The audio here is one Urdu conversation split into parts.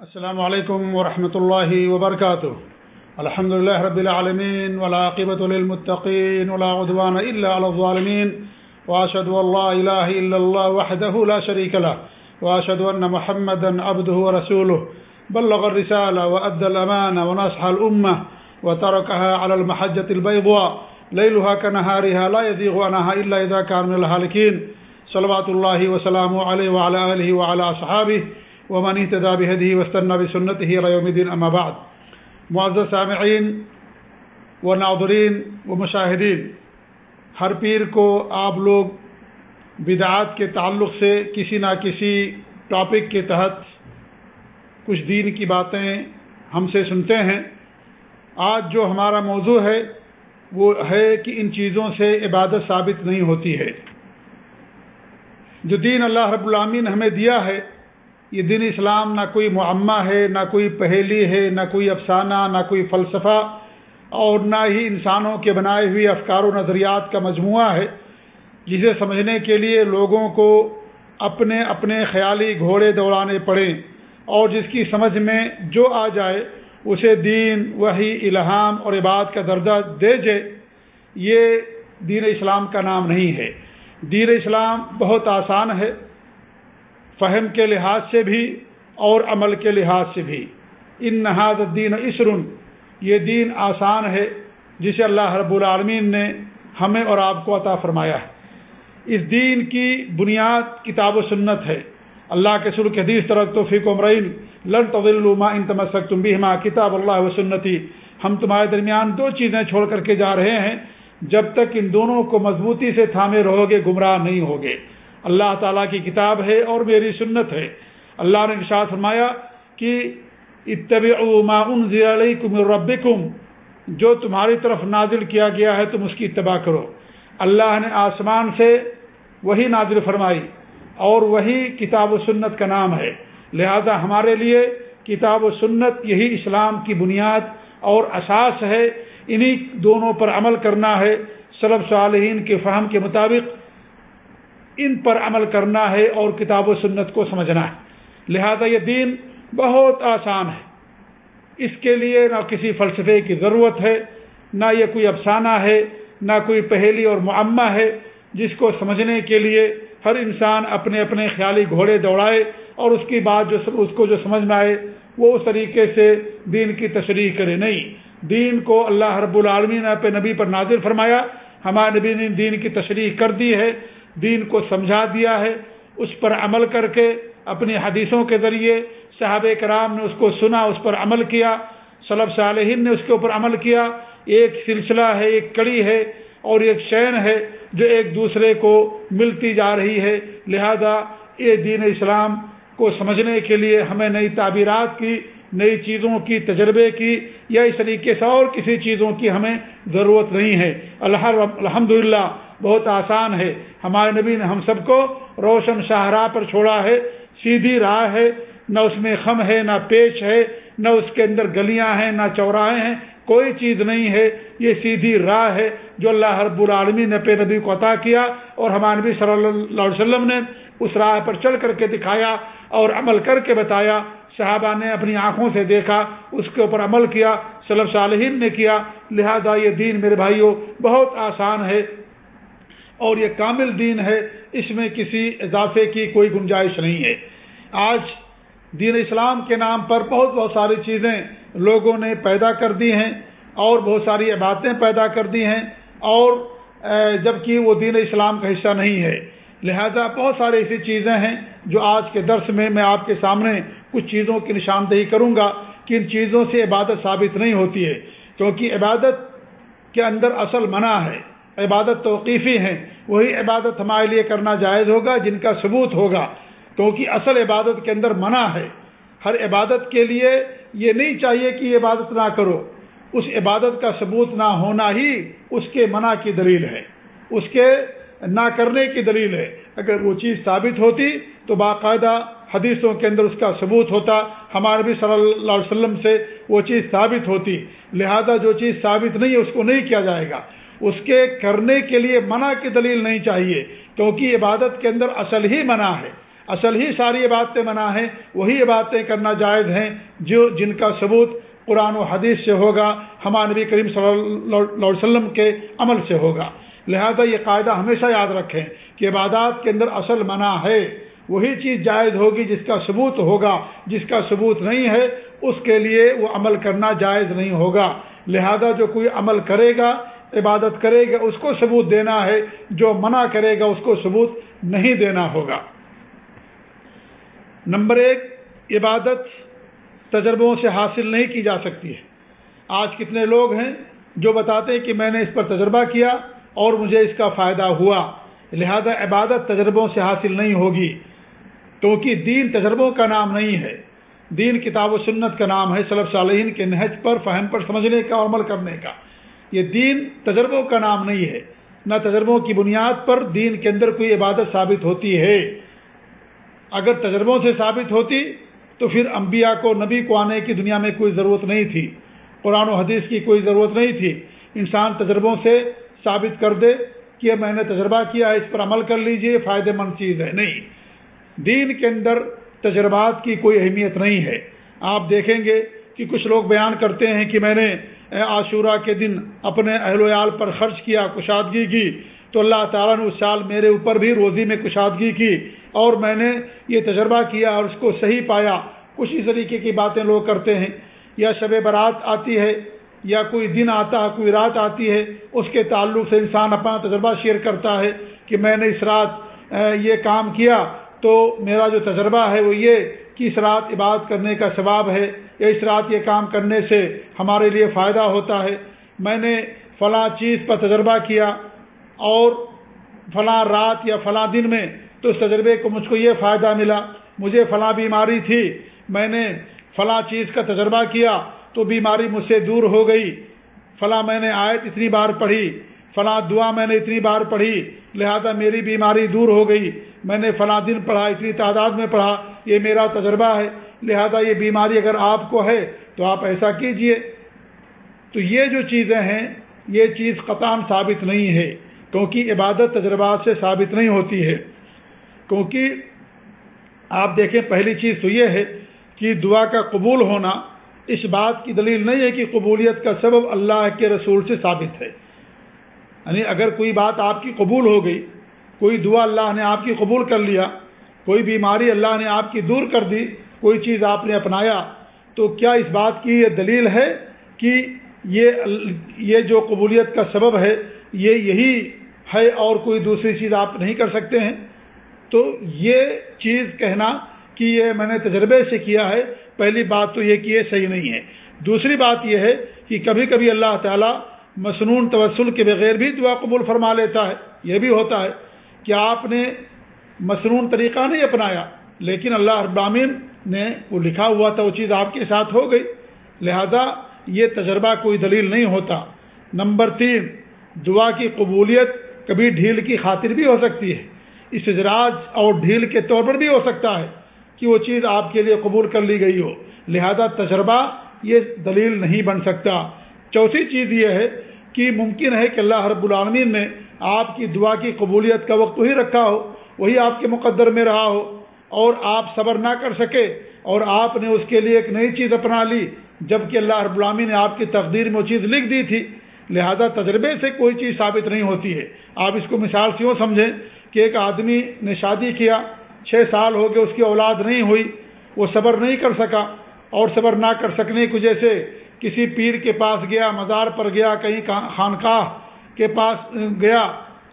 السلام علیکم ورحمۃ اللہ وبرکاتہ۔ الحمد لله رب العالمين والعاقبة للمتقين ولا عدوان إلا على الظالمين وأشهد أن لا إله إلا الله وحده لا شريك له وأشهد أن محمدا عبده ورسوله بلغ الرسالة وأدى الأمانة ونصح الأمة وتركها على المحجة البيضاء ليلها كنهارها لا يذيغ عنها إلا إذا كان من الهالكين صلوات الله وسلامه عليه وعلى آله وعلى أصحابه ومن اهتدى بهديه واستنى بسنته إلى يوم الدين، أما بعد. معزز سامعین و ناظرین و مشاہدین ہر پیر کو آپ لوگ بدعات کے تعلق سے کسی نہ کسی ٹاپک کے تحت کچھ دین کی باتیں ہم سے سنتے ہیں۔ آج جو ہمارا موضوع ہے، وہ ہے کہ ان چیزوں سے عبادت ثابت نہیں ہوتی ہے۔ جو دین اللہ رب العامین ہمیں دیا ہے یہ دین اسلام نہ کوئی معمہ ہے، نہ کوئی پہیلی ہے، نہ کوئی افسانہ، نہ کوئی فلسفہ، اور نہ ہی انسانوں کے بنائے ہوئے افکار و نظریات کا مجموعہ ہے۔ جسے سمجھنے کے لیے لوگوں کو اپنے اپنے خیالی گھوڑے دوڑانے پڑیں، اور جس کی سمجھ میں جو آ جائے، اسے دین وہی الہام اور عباد کا درجہ دے جائے یہ دین اسلام کا نام نہیں ہے۔ دین اسلام بہت آسان ہے۔ فہم کے لحاظ سے بھی اور عمل کے لحاظ سے بھی۔ ان نہاد الدین اسرن یہ دین آسان ہے جسے اللہ رب العالمین نے ہمیں اور آپ کو عطا فرمایا ہے۔ اس دین کی بنیاد کتاب و سنت ہے۔ اللہ کے سر کے حدیث طرق تو فیق عمرین لن طلما ان تمسک تم بھی ہما کتاب اللہ و سنتی۔ ہم تمہارے درمیان دو چیزیں چھوڑ کر کے جا رہے ہیں۔ جب تک ان دونوں کو مضبوطی سے تھامے رہو گے، گمراہ نہیں ہوگے۔ اللہ تعالیٰ کی کتاب ہے اور میری سنت ہے۔ اللہ نے ارشاد فرمایا کہ اتبع انزل علیکم ربکم، جو تمہاری طرف نازل کیا گیا ہے تم اس کی اتباع کرو۔ اللہ نے آسمان سے وہی نازل فرمائی اور وہی کتاب و سنت کا نام ہے۔ لہذا ہمارے لیے کتاب و سنت یہی اسلام کی بنیاد اور اساس ہے۔ انہی دونوں پر عمل کرنا ہے۔ سلب صالحین کے فہم کے مطابق ان پر عمل کرنا ہے اور کتاب و سنت کو سمجھنا ہے۔ لہذا یہ دین بہت آسان ہے۔ اس کے لیے نہ کسی فلسفے کی ضرورت ہے، نہ یہ کوئی افسانہ ہے، نہ کوئی پہیلی اور معمہ ہے جس کو سمجھنے کے لیے ہر انسان اپنے اپنے خیالی گھوڑے دوڑائے اور اس کی بات جو اس کو جو سمجھ میں آئے، وہ اس طریقے سے دین کی تشریح کرے۔ نہیں، دین کو اللہ رب العالمین پہ نبی پر نازل فرمایا۔ ہمارے نبی نے دین کی تشریح کر دی ہے۔ دین کو سمجھا دیا ہے، اس پر عمل کر کے اپنی حدیثوں کے ذریعے صحاب کرام نے اس کو سنا، اس پر عمل کیا صلب صالحین نے اس کے اوپر عمل کیا۔ ایک سلسلہ ہے، ایک کڑی ہے اور ایک شین ہے جو ایک دوسرے کو ملتی جا رہی ہے۔ لہذا یہ دین اسلام کو سمجھنے کے لیے ہمیں نئی تعبیرات کی، نئی چیزوں کی، تجربے کی یا اس طریقے سے اور کسی چیزوں کی ہمیں ضرورت نہیں ہے۔ الحمد للہ بہت آسان ہے۔ ہمارے نبی نے ہم سب کو روشن شاہراہ پر چھوڑا ہے۔ سیدھی راہ ہے۔ نہ اس میں خم ہے، نہ پیچ ہے، نہ اس کے اندر گلیاں ہیں، نہ چوراہے ہیں۔ کوئی چیز نہیں ہے۔ یہ سیدھی راہ ہے جو اللہ حرب العالمی نے پہ نبی کو عطا کیا اور ہمارے نبی صلی اللہ علیہ وسلم نے اس راہ پر چل کر کے دکھایا اور عمل کر کے بتایا۔ صحابہ نے اپنی آنکھوں سے دیکھا، اس کے اوپر عمل کیا صلب صالحین نے کیا۔ لہذا یہ دین میرے بھائیوں بہت آسان ہے۔ اور یہ کامل دین ہے، اس میں کسی اضافے کی کوئی گنجائش نہیں ہے۔ آج دین اسلام کے نام پر بہت بہت ساری چیزیں لوگوں نے پیدا کر دی ہیں اور بہت ساری عبادتیں پیدا کر دی ہیں اور جبکہ وہ دین اسلام کا حصہ نہیں ہے۔ لہذا بہت ساری ایسی چیزیں ہیں جو آج کے درس میں میں آپ کے سامنے کچھ چیزوں کی نشاندہی کروں گا کہ ان چیزوں سے عبادت ثابت نہیں ہوتی ہے، کیونکہ عبادت کے اندر اصل منع ہے۔ عبادت توقیفی ہیں، وہی عبادت ہمارے لیے کرنا جائز ہوگا، جن کا ثبوت ہوگا۔ کیونکہ اصل عبادت کے اندر منع ہے۔ ہر عبادت کے لیے یہ نہیں چاہیے کہ یہ عبادت نہ کرو۔ اس عبادت کا ثبوت نہ ہونا ہی اس کے منع کی دلیل ہے۔ اس کے نہ کرنے کی دلیل ہے۔ اگر وہ چیز ثابت ہوتی تو باقاعدہ حدیثوں کے اندر اس کا ثبوت ہوتا۔ ہمارے بھی صلی اللہ علیہ وسلم سے وہ چیز ثابت ہوتی۔ لہذا جو چیز ثابت نہیں ہے، اس کو نہیں کیا جائے گا۔ اس کے کرنے کے لیے منع کی دلیل نہیں چاہیے، کیونکہ عبادت کے اندر اصل ہی منع ہے۔ اصل ہی ساری عبادتیں منع ہیں، وہی عبادتیں کرنا جائز ہیں جو جن کا ثبوت قرآن و حدیث سے ہوگا، ہمارے نبی کریم صلی اللہ علیہ وسلم کے عمل سے ہوگا۔ لہذا یہ قاعدہ ہمیشہ یاد رکھیں کہ عبادات کے اندر اصل منع ہے۔ وہی چیز جائز ہوگی جس کا ثبوت ہوگا، جس کا ثبوت نہیں ہے، اس کے لیے وہ عمل کرنا جائز نہیں ہوگا۔ لہذا جو کوئی عمل کرے گا عبادت کرے گا، اس کو ثبوت دینا ہے، جو منع کرے گا، اس کو ثبوت نہیں دینا ہوگا۔ نمبر ایک، عبادت تجربوں سے حاصل نہیں کی جا سکتی ہے۔ آج کتنے لوگ ہیں جو بتاتے ہیں کہ میں نے اس پر تجربہ کیا اور مجھے اس کا فائدہ ہوا۔ لہذا عبادت تجربوں سے حاصل نہیں ہوگی، کیونکہ دین تجربوں کا نام نہیں ہے۔ دین کتاب و سنت کا نام ہے صلب صالحین کے نہج پر، فہم پر، سمجھنے کا اور عمل کرنے کا۔ یہ دین تجربوں کا نام نہیں ہے۔ نہ تجربوں کی بنیاد پر دین کے اندر کوئی عبادت ثابت ہوتی ہے۔ اگر تجربوں سے ثابت ہوتی تو پھر انبیاء کو، نبی کو آنے کی دنیا میں کوئی ضرورت نہیں تھی۔ قرآن و حدیث کی کوئی ضرورت نہیں تھی۔ انسان تجربوں سے ثابت کر دے کہ میں نے تجربہ کیا ہے اس پر عمل کر لیجیے، فائدہ مند چیز ہے۔ نہیں۔ دین کے اندر تجربات کی کوئی اہمیت نہیں ہے۔ آپ دیکھیں گے کہ کچھ لوگ بیان کرتے ہیں کہ میں نے عاشورہ کے دن اپنے اہل ویال پر خرچ کیا، کشادگی کی۔ تو اللہ تعالیٰ نے اس سال میرے اوپر بھی روزی میں کشادگی کی اور میں نے یہ تجربہ کیا اور اس کو صحیح پایا۔ کچھ اس طریقے کی باتیں لوگ کرتے ہیں۔ یا شب برات آتی ہے یا کوئی دن آتا ہے کوئی رات آتی ہے، اس کے تعلق سے انسان اپنا تجربہ شیئر کرتا ہے کہ میں نے اس رات یہ کام کیا۔ تو میرا جو تجربہ ہے وہ یہ کہ اس رات عبادت کرنے کا ثواب ہے یا اس رات یہ کام کرنے سے ہمارے لیے فائدہ ہوتا ہے؟ میں نے فلاں چیز پر تجربہ کیا اور فلاں رات یا فلاں دن میں تو اس تجربے کو مجھ کو یہ فائدہ ملا، مجھے فلاں بیماری تھی، میں نے فلاں چیز کا تجربہ کیا تو بیماری مجھ سے دور ہو گئی۔ فلاں میں نے آیت اتنی بار پڑھی فلاں دعا میں نے اتنی بار پڑھی، لہذا میری بیماری دور ہو گئی۔ میں نے فلاں دن پڑھا، اتنی تعداد میں پڑھا، یہ میرا تجربہ ہے۔ لہذا یہ بیماری اگر آپ کو ہے تو آپ ایسا کیجیے۔ تو یہ جو چیزیں ہیں، یہ چیز قطام ثابت نہیں ہے۔ کیونکہ عبادت تجربات سے ثابت نہیں ہوتی ہے۔ کیونکہ آپ دیکھیں، پہلی چیز تو یہ ہے کہ دعا کا قبول ہونا اس بات کی دلیل نہیں ہے کہ قبولیت کا سبب اللہ کے رسول سے ثابت ہے۔ یعنی اگر کوئی بات آپ کی قبول ہو گئی، کوئی دعا اللہ نے آپ کی قبول کر لیا، کوئی بیماری اللہ نے آپ کی دور کر دی، کوئی چیز آپ نے اپنایا، تو کیا اس بات کی یہ دلیل ہے کہ یہ یہ جو قبولیت کا سبب ہے، یہ یہی ہے اور کوئی دوسری چیز آپ نہیں کر سکتے ہیں؟ تو یہ چیز کہنا کہ یہ میں نے تجربے سے کیا ہے، پہلی بات تو یہ کہ یہ صحیح نہیں ہے۔ دوسری بات یہ ہے کہ کبھی کبھی اللہ تعالیٰ مصنون توسل کے بغیر بھی دعا قبول فرما لیتا ہے۔ یہ بھی ہوتا ہے کہ آپ نے مصنون طریقہ نہیں اپنایا، لیکن اللہ ابامین نے وہ لکھا ہوا تھا، وہ چیز آپ کے ساتھ ہو گئی۔ لہذا یہ تجربہ کوئی دلیل نہیں ہوتا۔ نمبر تین، دعا کی قبولیت کبھی ڈھیل کی خاطر بھی ہو سکتی ہے۔ اس اجراج اور ڈھیل کے طور پر بھی ہو سکتا ہے کہ وہ چیز آپ کے لیے قبول کر لی گئی ہو۔ لہذا تجربہ یہ دلیل نہیں بن سکتا۔ چوتھی چیز یہ ہے کہ ممکن ہے کہ اللہ رب العالمین نے آپ کی دعا کی قبولیت کا وقت وہی رکھا ہو، وہی آپ کے مقدر میں رہا ہو، اور آپ صبر نہ کر سکے، اور آپ نے اس کے لیے ایک نئی چیز اپنا لی جبکہ اللہ رب العالمین نے آپ کی تقدیر میں وہ چیز لکھ دی تھی۔ لہذا تجربے سے کوئی چیز ثابت نہیں ہوتی ہے۔ آپ اس کو مثال سے یوں سمجھیں کہ ایک آدمی نے شادی کیا، چھ سال ہو گئے، اس کی اولاد نہیں ہوئی، وہ صبر نہیں کر سکا، اور صبر نہ کر سکنے کی وجہ سے کسی پیر کے پاس گیا، مزار پر گیا، کہیں خانقاہ کے پاس گیا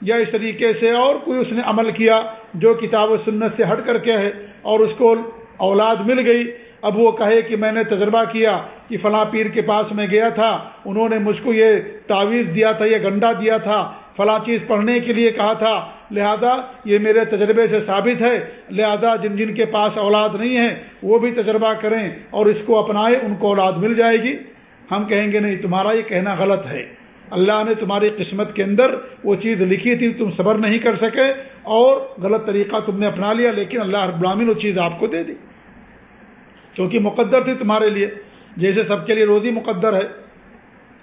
یا اس طریقے سے اور کوئی اس نے عمل کیا جو کتاب و سنت سے ہٹ کر کے ہے اور اس کو اولاد مل گئی۔ اب وہ کہے کہ میں نے تجربہ کیا کہ فلاں پیر کے پاس میں گیا تھا، انہوں نے مجھ کو یہ تعویذ دیا تھا، یہ گنڈا دیا تھا، فلاں چیز پڑھنے کے لیے کہا تھا۔ لہذا یہ میرے تجربے سے ثابت ہے۔ لہذا جن جن کے پاس اولاد نہیں ہے، وہ بھی تجربہ کریں اور اس کو اپنائیں، ان کو اولاد مل جائے گی۔ ہم کہیں گے نہیں، تمہارا یہ کہنا غلط ہے۔ اللہ نے تمہاری قسمت کے اندر وہ چیز لکھی تھی، تم صبر نہیں کر سکے اور غلط طریقہ تم نے اپنا لیا، لیکن اللہ رب العالمین وہ چیز آپ کو دے دی۔ کیونکہ مقدر تھی تمہارے لیے، جیسے سب کے لیے روزی مقدر ہے،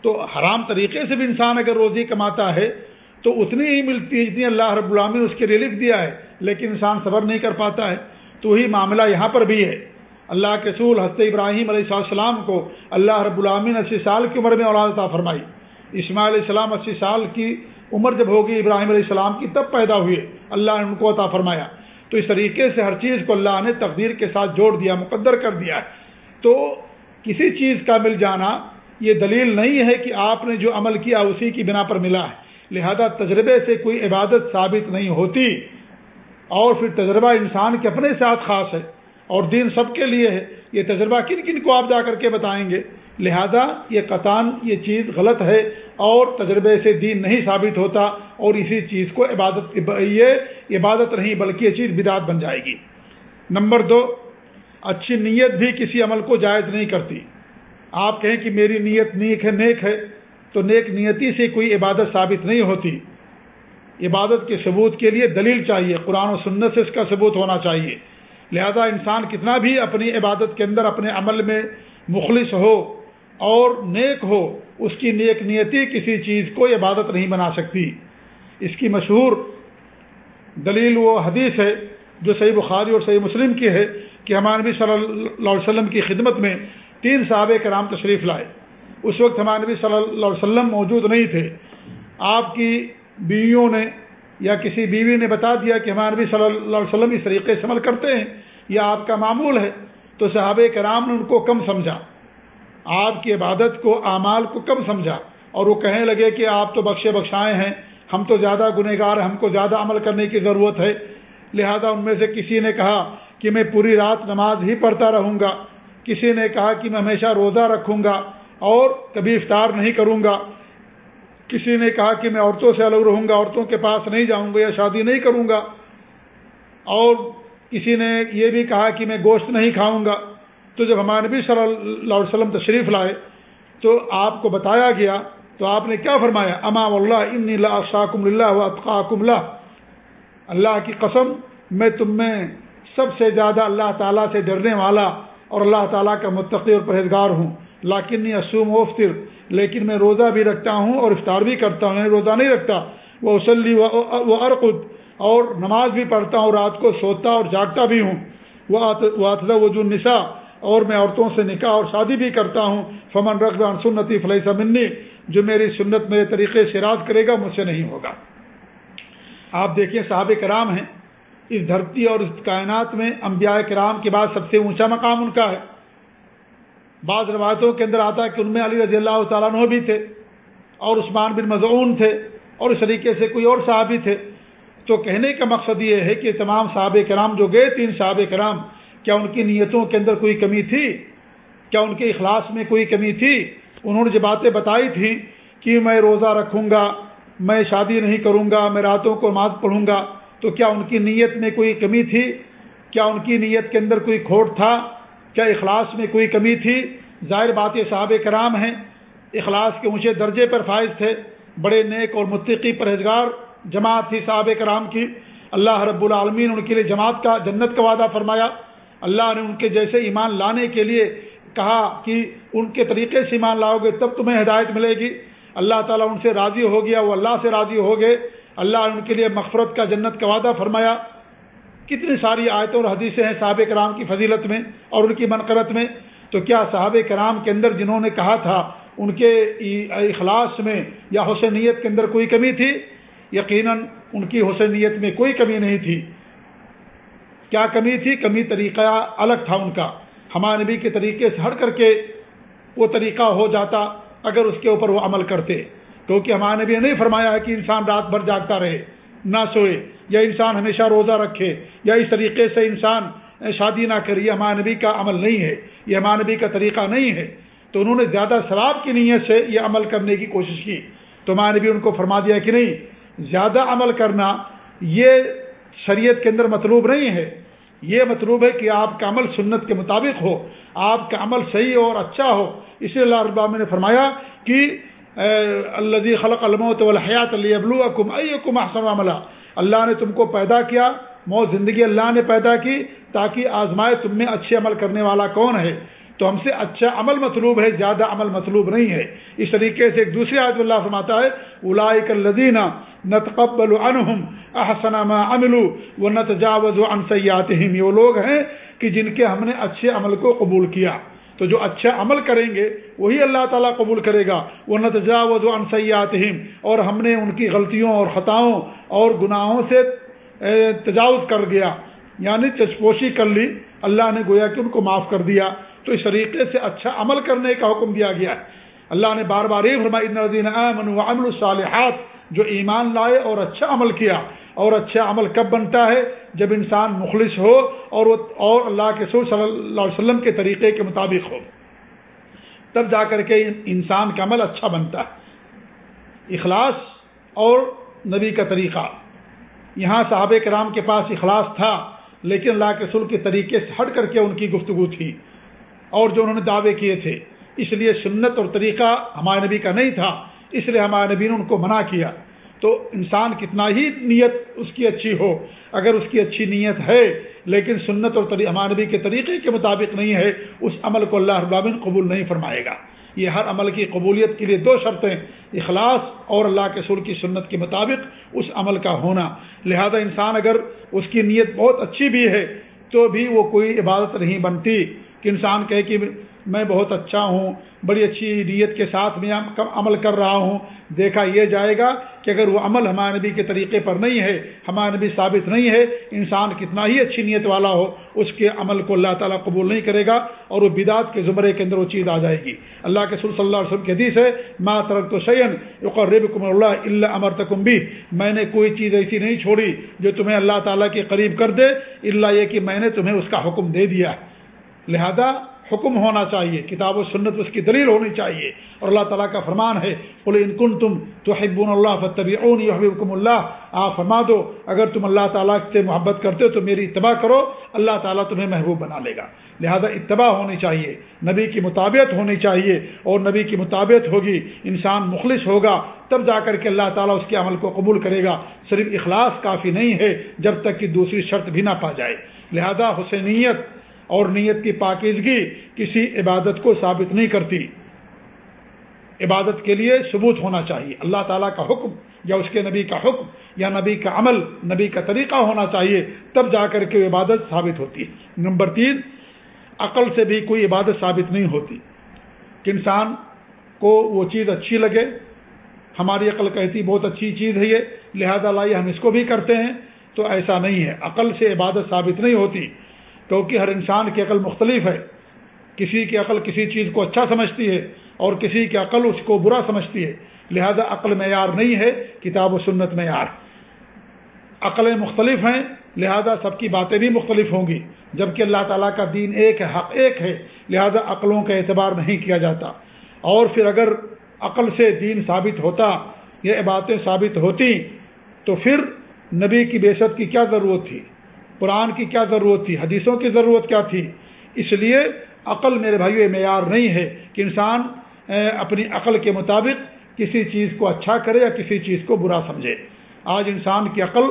تو حرام طریقے سے بھی انسان اگر روزی کماتا ہے، تو اتنی ہی ملتی ہے جتنی اللہ رب العالمین اس کے لیے لکھ دیا ہے، لیکن انسان صبر نہیں کر پاتا ہے۔ تو وہی معاملہ یہاں پر بھی ہے۔ اللہ کے سول حضرت ابراہیم علیہ السلام کو اللہ رب العامین اسی سال کی عمر میں اولاد عطا فرمائی۔ اسماعیل علیہ السلام اسی سال کی عمر جب ہوگی، ابراہیم علیہ السلام کی، تب پیدا ہوئے۔ اللہ نے ان کو عطا فرمایا۔ تو اس طریقے سے ہر چیز کو اللہ نے تقدیر کے ساتھ جوڑ دیا، مقدر کر دیا۔ ہے تو کسی چیز کا مل جانا یہ دلیل نہیں ہے کہ آپ نے جو عمل کیا اسی کی بنا پر ملا ہے۔ لہذا تجربے سے کوئی عبادت ثابت نہیں ہوتی اور پھر تجربہ انسان کے اپنے ساتھ خاص ہے۔ اور دین سب کے لیے ہے۔ یہ تجربہ کن کن کو آپ جا کر کے بتائیں گے؟ لہذا یہ قطان یہ چیز غلط ہے اور تجربے سے دین نہیں ثابت ہوتا اور اسی چیز کو عبادت یہ عبادت نہیں بلکہ یہ چیز بدعت بن جائے گی۔ نمبر دو، اچھی نیت بھی کسی عمل کو جائز نہیں کرتی۔ آپ کہیں کہ میری نیت نیک ہے نیک ہے، تو نیک نیتی سے کوئی عبادت ثابت نہیں ہوتی۔ عبادت کے ثبوت کے لیے دلیل چاہیے۔ قرآن و سنت سے اس کا ثبوت ہونا چاہیے۔ لہذا انسان کتنا بھی اپنی عبادت کے اندر اپنے عمل میں مخلص ہو اور نیک ہو، اس کی نیک نیتی کسی چیز کو عبادت نہیں بنا سکتی۔ اس کی مشہور دلیل وہ حدیث ہے جو صحیح بخاری اور صحیح مسلم کی ہے کہ ہمارے نبی صلی اللہ علیہ وسلم کی خدمت میں تین صحاب کرام تشریف لائے۔ اس وقت ہمارے نبی صلی اللہ علیہ وسلم موجود نہیں تھے۔ آپ کی بیویوں نے یا کسی بیوی نے بتا دیا کہ ہمارے نبی صلی اللہ علیہ وسلم اس طریقے سے عمل کرتے ہیں۔ یا آپ کا معمول ہے تو صحاب کرام نے ان کو کم سمجھا۔ آپ کی عبادت کو، اعمال کو کم سمجھا اور وہ کہنے لگے کہ آپ تو بخشے بخشائے ہیں، ہم تو زیادہ گنہ گار ہم کو زیادہ عمل کرنے کی ضرورت ہے۔ لہذا ان میں سے کسی نے کہا کہ میں پوری رات نماز ہی پڑھتا رہوں گا۔ کسی نے کہا کہ میں ہمیشہ روزہ رکھوں گا اور کبھی افطار نہیں کروں گا۔ کسی نے کہا کہ میں عورتوں سے الگ رہوں گا، عورتوں کے پاس نہیں جاؤں گا یا شادی نہیں کروں گا۔ اور کسی نے یہ بھی کہا کہ میں گوشت نہیں کھاؤں گا۔ تو جب ہمارے نبی صلی اللہ علیہ وسلم تشریف لائے، تو آپ کو بتایا گیا، تو آپ نے کیا فرمایا؟ امام اللہ ان شاکم اللہ و اللہ اللہ کی قسم، میں تم میں سب سے زیادہ اللہ تعالیٰ سے ڈرنے والا اور اللہ تعالیٰ کا متقی اور پرہیزگار ہوں۔ لاکن اسوم و افطر، لیکن میں روزہ بھی رکھتا ہوں اور افطار بھی کرتا ہوں یعنی روزہ نہیں رکھتا۔ وہ وسلی و ارقد اور نماز بھی پڑھتا ہوں، رات کو سوتا اور جاگتا بھی ہوں۔ وہ وجو نسا اور میں عورتوں سے نکاح اور شادی بھی کرتا ہوں۔ فمن رقبان سنتی فلح سمنی جو میری سنت، میرے طریقے سے راز کرے گا، مجھ سے نہیں ہوگا۔ آپ دیکھیں صحاب کرام ہیں۔ اس دھرتی اور اس کائنات میں انبیاء کرام کے بعد سب سے اونچا مقام ان کا ہے۔ بعض روایتوں کے اندر آتا ہے کہ ان میں علی رضی اللہ تعالیٰ عنہ بھی تھے اور عثمان بن مضعون تھے اور اس طریقے سے کوئی اور صحابی تھے۔ تو کہنے کا مقصد یہ ہے کہ تمام صحابہ کرام جو گئے، تین صحابہ کرام، کیا ان کی نیتوں کے اندر کوئی کمی تھی؟ کیا ان کے اخلاص میں کوئی کمی تھی؟ انہوں نے جو باتیں بتائی تھیں کہ میں روزہ رکھوں گا، میں شادی نہیں کروں گا، میں راتوں کو نماز پڑھوں گا، تو کیا ان کی نیت میں کوئی کمی تھی؟ کیا ان کی نیت کے اندر کوئی کھوٹ تھا؟ کیا اخلاص میں کوئی کمی تھی؟ ظاہر بات یہ صحابہ کرام ہیں، اخلاص کے اونچے درجے پر فائز تھے، بڑے نیک اور متقی پرہزگار جماعت تھی صحابہ کرام کی، اللہ رب العالمین ان کے لیے جماعت کا، جنت کا وعدہ فرمایا۔ اللہ نے ان کے جیسے ایمان لانے کے لیے کہا کہ ان کے طریقے سے ایمان لاؤ گے، تب تمہیں ہدایت ملے گی۔ اللہ تعالیٰ ان سے راضی ہو گیا، وہ اللہ سے راضی ہو گئے۔ اللہ نے ان کے لیے مغفرت کا، جنت کا وعدہ فرمایا۔ کتنی ساری آیتوں اور حدیثیں ہیں صحابہ کرام کی فضیلت میں اور ان کی منقرت میں۔ تو کیا صحابہ کرام کے اندر جنہوں نے کہا تھا، ان کے اخلاص میں یا حسنیت کے اندر کوئی کمی تھی؟ یقیناً ان کی حسنیت میں کوئی کمی نہیں تھی۔ کیا کمی تھی؟ کمی طریقہ الگ تھا ان کا۔ ہمارے نبی کے طریقے سے ہٹ کر کے وہ طریقہ ہو جاتا اگر اس کے اوپر وہ عمل کرتے۔ کیونکہ ہمارے نبی نے نہیں فرمایا ہے کہ انسان رات بھر جاگتا رہے، نہ سوئے، یا انسان ہمیشہ روزہ رکھے، یا اس طریقے سے انسان شادی نہ کرے۔ یہ ہمارے نبی کا عمل نہیں ہے، یہ ہمارے نبی کا طریقہ نہیں ہے۔ تو انہوں نے زیادہ شراب کی نیت سے یہ عمل کرنے کی کوشش کی۔ تو ہمارے نبی ان کو فرما دیا کہ نہیں زیادہ عمل کرنا یہ شریعت کے اندر مطلوب نہیں ہے۔ یہ مطلوب ہے کہ آپ کا عمل سنت کے مطابق ہو، آپ کا عمل صحیح اور اچھا ہو۔ اسی اللہ رب نے فرمایا کہ اللہ خلق الموت والحیات علی ابلو اکم اکم احسن عملہ اللہ نے تم کو پیدا کیا، موت زندگی اللہ نے پیدا کی تاکہ آزمائے تم میں اچھے عمل کرنے والا کون ہے۔ تو ہم سے اچھا عمل مطلوب ہے، زیادہ عمل مطلوب نہیں ہے۔ اس طریقے سے ایک دوسرے آدمی اللہ فرماتا ہے الائک الدینہ نتقبل عنہم، احسن ما عملوا، ونتجاوز عن سیئاتہم۔ یہ لوگ ہیں کہ جن کے ہم نے اچھے عمل کو قبول کیا۔ تو جو اچھا عمل کریں گے، وہی اللہ تعالیٰ قبول کرے گا۔ وہ نتجاوز عن سیئاتہم۔ اور ہم نے ان کی غلطیوں اور خطاؤں اور گناہوں سے تجاوز کر گیا۔ یعنی چشپوشی کر لی۔ اللہ نے گویا کہ ان کو معاف کر دیا۔ تو اس طریقے سے اچھا عمل کرنے کا حکم دیا گیا ہے۔ اللہ نے بار بار یہ فرمایا امن الصالحات جو ایمان لائے اور اچھا عمل کیا اور اچھا عمل کب بنتا ہے؟ جب انسان مخلص ہو اور اور اللہ کے سور صلی اللہ علیہ وسلم کے طریقے کے مطابق ہو۔ تب جا کر کے انسان کا عمل اچھا بنتا ہے۔ اخلاص اور نبی کا طریقہ۔ یہاں صحابہ کرام کے پاس اخلاص تھا، لیکن اللہ کے سل کے طریقے سے ہٹ کر کے ان کی گفتگو تھی اور جو انہوں نے دعوے کیے تھے۔ اس لیے سنت اور طریقہ ہمارے نبی کا نہیں تھا۔ اس لیے ہمارے نبی نے ان کو منع کیا۔ تو انسان کتنا ہی نیت اس کی اچھی ہو، اگر اس کی اچھی نیت ہے، لیکن سنت اور ہمارے نبی کے طریقے کے مطابق نہیں ہے، اس عمل کو اللہ ابامن قبول نہیں فرمائے گا۔ یہ ہر عمل کی قبولیت کے لیے دو شرطیں، اخلاص اور اللہ کے سر کی سنت کے مطابق اس عمل کا ہونا۔ لہذا انسان اگر اس کی نیت بہت اچھی بھی ہے، تو بھی وہ کوئی عبادت نہیں بنتی۔ کہ انسان کہے کہ میں بہت اچھا ہوں، بڑی اچھی نیت کے ساتھ میں عمل کر رہا ہوں۔ دیکھا یہ جائے گا کہ اگر وہ عمل ہمارے نبی کے طریقے پر نہیں ہے، ہمارے نبی ثابت نہیں ہے، انسان کتنا ہی اچھی نیت والا ہو، اس کے عمل کو اللہ تعالیٰ قبول نہیں کرے گا اور وہ بدعت کے زمرے کے اندر وہ چیز آ جائے گی۔ اللہ کے صلی اللہ علیہ وسلم کی حدیث ہے ماں ترک تو سین یقرب کم اللہ اللہ امر تکم بھی میں نے کوئی چیز ایسی نہیں چھوڑی جو تمہیں اللہ تعالیٰ کے قریب کر دے اللہ یہ کہ میں نے تمہیں اس کا حکم دے دیا۔ لہذا حکم ہونا چاہیے، کتاب و سنت اس کی دلیل ہونی چاہیے۔ اور اللہ تعالیٰ کا فرمان ہے بولے ان کن تم تو حبون اللہ فتبی اون حبکم اللہ۔ آپ فرما دو، اگر تم اللہ تعالیٰ سے محبت کرتے ہو تو میری اتباع کرو، اللہ تعالیٰ تمہیں محبوب بنا لے گا۔ لہذا اتباع ہونی چاہیے، نبی کی مطابعت ہونی چاہیے۔ اور نبی کی مطابعت ہوگی، انسان مخلص ہوگا، تب جا کر کے اللہ تعالیٰ اس کے عمل کو قبول کرے گا۔ صرف اخلاص کافی نہیں ہے، جب تک کہ دوسری شرط بھی نہ پا جائے۔ لہذا حسینیت اور نیت کی پاکیزگی کسی عبادت کو ثابت نہیں کرتی۔ عبادت کے لیے ثبوت ہونا چاہیے۔ اللہ تعالیٰ کا حکم یا اس کے نبی کا حکم یا نبی کا عمل، نبی کا طریقہ ہونا چاہیے، تب جا کر کے عبادت ثابت ہوتی ہے۔ نمبر تین، عقل سے بھی کوئی عبادت ثابت نہیں ہوتی۔ کہ انسان کو وہ چیز اچھی لگے، ہماری عقل کہتی بہت اچھی چیز ہے یہ، لہذا لائیے ہم اس کو بھی کرتے ہیں، تو ایسا نہیں ہے۔ عقل سے عبادت ثابت نہیں ہوتی۔ کیونکہ ہر انسان کی عقل مختلف ہے۔ کسی کی عقل کسی چیز کو اچھا سمجھتی ہے اور کسی کی عقل اس کو برا سمجھتی ہے۔ لہذا عقل معیار نہیں ہے، کتاب و سنت معیار۔ عقلیں مختلف ہیں، لہذا سب کی باتیں بھی مختلف ہوں گی۔ جبکہ اللہ تعالیٰ کا دین ایک ہے، حق ایک ہے، لہذا عقلوں کا اعتبار نہیں کیا جاتا۔ اور پھر اگر عقل سے دین ثابت ہوتا، یہ باتیں ثابت ہوتی، تو پھر نبی کی بیست کی کیا ضرورت تھی؟ قرآن کی کیا ضرورت تھی؟ حدیثوں کی ضرورت کیا تھی؟ اس لیے عقل میرے بھائیو، یہ معیار نہیں ہے کہ انسان اپنی عقل کے مطابق کسی چیز کو اچھا کرے یا کسی چیز کو برا سمجھے۔ آج انسان کی عقل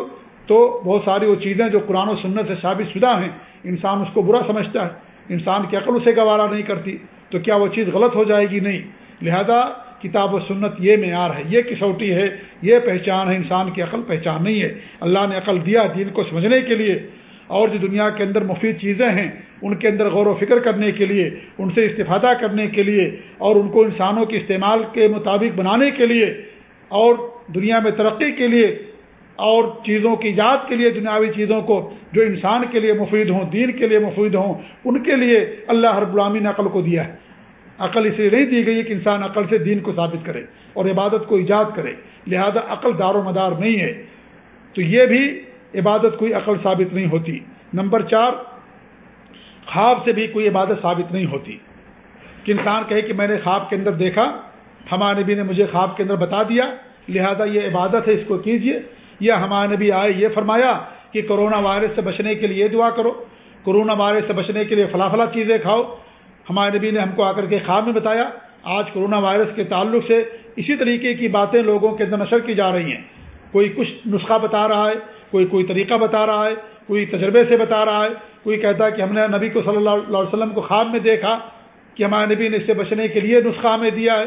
تو بہت ساری وہ چیزیں جو قرآن و سنت سے ثابت شدہ ہیں، انسان اس کو برا سمجھتا ہے۔ انسان کی عقل اسے گوارا نہیں کرتی، تو کیا وہ چیز غلط ہو جائے گی؟ نہیں۔ لہذا کتاب و سنت یہ معیار ہے، یہ کسوٹی ہے، یہ پہچان ہے، انسان کی عقل پہچان نہیں ہے۔ اللہ نے عقل دیا دین کو سمجھنے کے لیے۔ اور جو دنیا کے اندر مفید چیزیں ہیں، ان کے اندر غور و فکر کرنے کے لیے، ان سے استفادہ کرنے کے لیے، اور ان کو انسانوں کے استعمال کے مطابق بنانے کے لیے، اور دنیا میں ترقی کے لیے، اور چیزوں کی ایجاد کے لیے، دنیاوی چیزوں کو جو انسان کے لیے مفید ہوں، دین کے لیے مفید ہوں، ان کے لیے اللہ ہر غلامی نے عقل کو دیا ہے۔ عقل اس لیے نہیں دی گئی کہ انسان عقل سے دین کو ثابت کرے اور عبادت کو ایجاد کرے، لہذا عقل دار و مدار نہیں ہے۔ تو یہ بھی عبادت کوئی عقل ثابت نہیں ہوتی۔ نمبر چار، خواب سے بھی کوئی عبادت ثابت نہیں ہوتی۔ کہ انسان کہے کہ میں نے خواب کے اندر دیکھا، ہمارے نبی نے مجھے خواب کے اندر بتا دیا، لہذا یہ عبادت ہے، اس کو کیجیے۔ یا ہمارے نبی آئے، یہ فرمایا کہ کرونا وائرس سے بچنے کے لیے دعا کرو، کرونا وائرس سے بچنے کے لیے فلاں فلاں چیزیں کھاؤ۔ ہمارے نبی نے ہم کو آ کر کے خواب میں بتایا، آج کرونا وائرس کے تعلق سے اسی طریقے کی باتیں لوگوں کے اندر نشر کی جا رہی ہیں۔ کوئی کچھ نسخہ بتا رہا ہے، کوئی کوئی طریقہ بتا رہا ہے، کوئی تجربے سے بتا رہا ہے، کوئی کہتا ہے کہ ہم نے نبی کو صلی اللہ علیہ وسلم کو خواب میں دیکھا کہ ہمارے نبی نے اس سے بچنے کے لیے نسخہ میں دیا ہے۔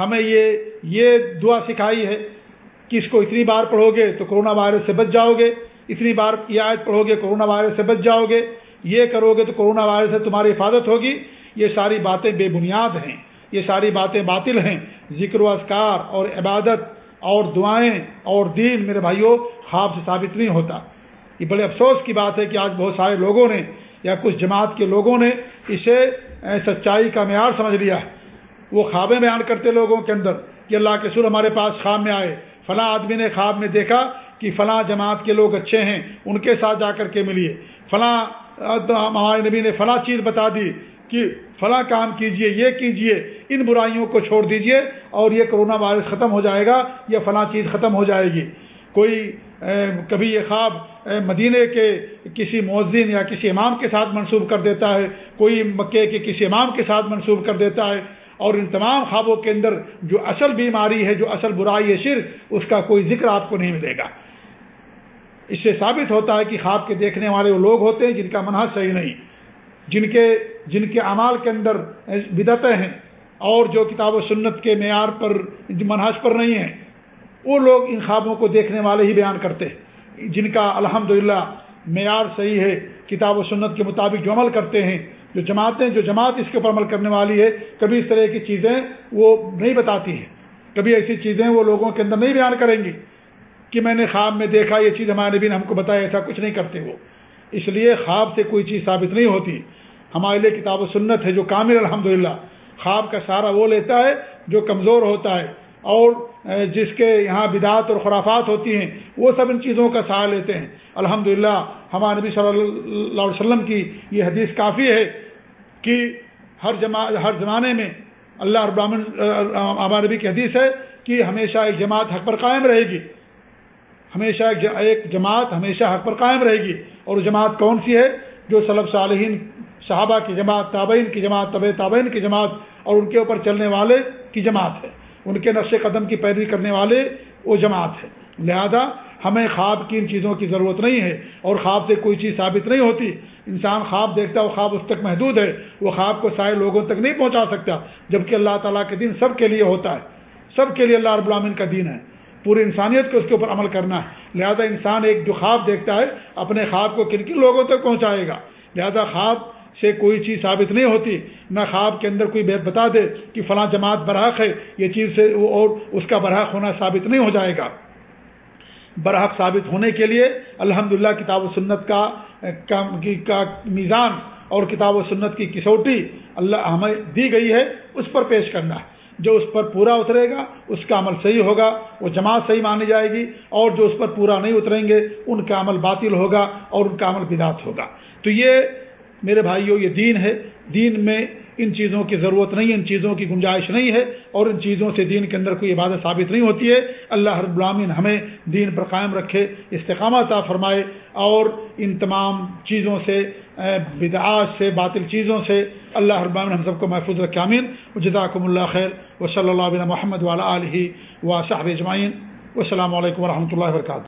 ہمیں یہ یہ دعا سکھائی ہے کہ اس کو اتنی بار پڑھو گے تو کرونا وائرس سے بچ جاؤ گے۔ اتنی بار یہ آیت پڑھو گے، کرونا وائرس سے بچ جاؤ گے۔ یہ کرو گے تو کرونا وائرس سے تمہاری حفاظت ہوگی۔ یہ ساری باتیں بے بنیاد ہیں، یہ ساری باتیں باطل ہیں۔ ذکر و اذکار اور عبادت اور دعائیں اور دین میرے بھائیوں خواب سے ثابت نہیں ہوتا۔ یہ بڑے افسوس کی بات ہے کہ آج بہت سارے لوگوں نے یا کچھ جماعت کے لوگوں نے اسے سچائی کا معیار سمجھ لیا۔ ہے وہ خوابیں بیان کرتے لوگوں کے اندر کہ اللہ کے سر ہمارے پاس خواب میں آئے۔ فلاں آدمی نے خواب میں دیکھا کہ فلاں جماعت کے لوگ اچھے ہیں، ان کے ساتھ جا کر کے ملیے۔ فلاں ہمارے نبی نے فلاں چیز بتا دی۔ کہ فلاں کام کیجیے، یہ کیجیے، ان برائیوں کو چھوڑ دیجیے اور یہ کرونا وائرس ختم ہو جائے گا یا فلاں چیز ختم ہو جائے گی۔ کوئی کبھی یہ خواب مدینے کے کسی مؤذن یا کسی امام کے ساتھ منسوب کر دیتا ہے، کوئی مکے کے کسی امام کے ساتھ منسوب کر دیتا ہے اور ان تمام خوابوں کے اندر جو اصل بیماری ہے، جو اصل برائی ہے، شرک، اس کا کوئی ذکر آپ کو نہیں ملے گا۔ اس سے ثابت ہوتا ہے کہ خواب کے دیکھنے والے وہ لوگ ہوتے ہیں جن کا منحص صحیح نہیں۔ جن کے جن کے اعمال کے اندر بدتیں ہیں اور جو کتاب و سنت کے معیار پر منحص پر نہیں ہیں، وہ لوگ ان خوابوں کو دیکھنے والے ہی بیان کرتے ہیں۔ جن کا الحمد معیار صحیح ہے، کتاب و سنت کے مطابق جو عمل کرتے ہیں، جو جماعتیں، جو جماعت اس کے اوپر عمل کرنے والی ہے، کبھی اس طرح کی چیزیں وہ نہیں بتاتی ہیں۔ کبھی ایسی چیزیں وہ لوگوں کے اندر نہیں بیان کریں گی کہ میں نے خواب میں دیکھا، یہ چیز ہمارے نبی نے ہم کو بتایا ایسا کچھ نہیں کرتے وہ۔ اس لیے خواب سے کوئی چیز ثابت نہیں ہوتی۔ ہمارے لیے کتاب و سنت ہے جو کامل الحمد خواب کا سارا وہ لیتا ہے جو کمزور ہوتا ہے۔ اور جس کے یہاں بدعت اور خرافات ہوتی ہیں، وہ سب ان چیزوں کا سہارا لیتے ہیں۔ الحمد للہ ہمارے نبی صلی اللہ علیہ وسلم کی یہ حدیث کافی ہے کہ ہر جما، ہر زمانے میں اللہ ابراہن ہمارے نبی کی حدیث ہے کہ ہمیشہ ایک جماعت حق پر قائم رہے گی۔ ہمیشہ ایک جماعت ہمیشہ حق پر قائم رہے گی۔ اور جماعت کون سی ہے جو صلب صالحین صحابہ کی جماعت، تابعین کی جماعت طب تابعین کی جماعت اور ان کے اوپر چلنے والے کی جماعت ہے۔ ان کے نقش قدم کی پیروی کرنے والے وہ جماعت ہے۔ لہذا ہمیں خواب کی ان چیزوں کی ضرورت نہیں ہے اور خواب سے کوئی چیز ثابت نہیں ہوتی۔ انسان خواب دیکھتا وہ خواب اس تک محدود ہے، وہ خواب کو سارے لوگوں تک نہیں پہنچا سکتا، جبکہ اللہ تعالیٰ کے دن سب کے لیے ہوتا ہے۔ سب کے لیے اللہ رب العالمین کا دین ہے۔ پوری انسانیت کو اس کے اوپر عمل کرنا ہے۔ لہذا انسان ایک جو خواب دیکھتا ہے، اپنے خواب کو کن کن لوگوں تک پہنچائے گا۔ لہذا خواب سے کوئی چیز ثابت نہیں ہوتی، نہ خواب کے اندر کوئی بیت بتا دے کہ فلاں جماعت برحق ہے، یہ چیز سے اور اس کا برحق ہونا ثابت نہیں ہو جائے گا۔ برحق ثابت ہونے کے لیے الحمد کتاب و سنت کا کا میزان اور کتاب و سنت کی کسوٹی اللہ ہمیں دی گئی ہے، اس پر پیش کرنا ہے۔ جو اس پر پورا اترے گا، اس کا عمل صحیح ہوگا، وہ جماعت صحیح مانی جائے گی، اور جو اس پر پورا نہیں اتریں گے، ان کا عمل باطل ہوگا اور ان کا عمل بدات ہوگا۔ تو یہ میرے بھائیوں یہ دین ہے۔ دین میں ان چیزوں کی ضرورت نہیں، ان چیزوں کی گنجائش نہیں ہے، اور ان چیزوں سے دین کے اندر کوئی عبادت ثابت نہیں ہوتی ہے۔ اللہ رب العامین ہمیں دین پر قائم رکھے، استقامت فرمائے، اور ان تمام چیزوں سے بدعات سے، باطل چیزوں سے، اللہ رب ہم سب کو محفوظ رکھے امین جداکم اللہ خیر. و صلی اللہ علیہ محمد والا علیہ و صاحب اجمعین. السلام علیکم و رحمۃ اللہ وبرکاتہ.